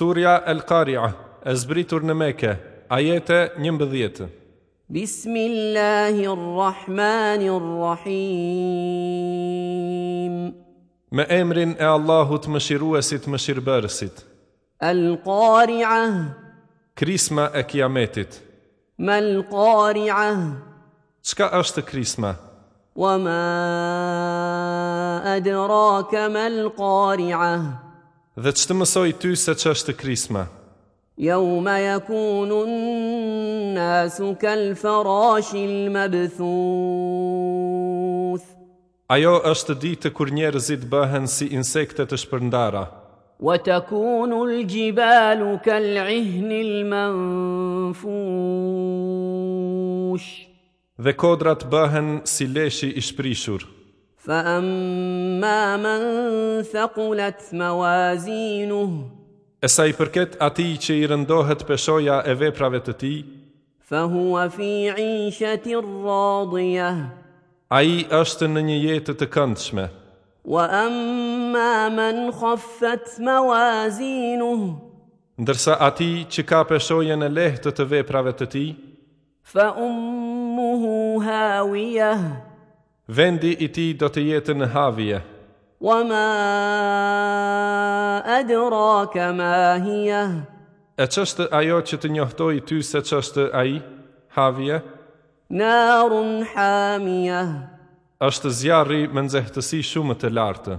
Surja El Qari'a, e zbritur në meke, ajete një mbëdhjetë. Bismillahirrahmanirrahim Me emrin e Allahut më shiruesit më shirëbërësit El Qari'a Krisma e kiametit mal El Qari'a Qka është krisma? Wa ma adra mal me Qari'a dhe që të mësoj ty se që është krisma. Jaume ja kunun nasu kal farashil më bëthuth. Ajo është ditë kur njerëzit bëhen si insekte të shpërndara. Wa takunu al-jibalu kal-ihni al-manfush. Dhe kodrat bëhen si leshi i shprishur. Fa man thakulat mawazinuh E sa i përket ati që i rëndohet peshoja e veprave të ti Fa fi i shetir radhja A i është në një jetë të këndshme Wa amma man khaffat mawazinuh Ndërsa ati që ka peshojën e lehtë të veprave të ti Fa hu hawiyah vendi i ti do të jetë në havje. Wa ma adra E ç'është ajo që të njoftoi ty se ç'është ai? Havje. Narun hamia. Është zjarri me nxehtësi shumë të lartë.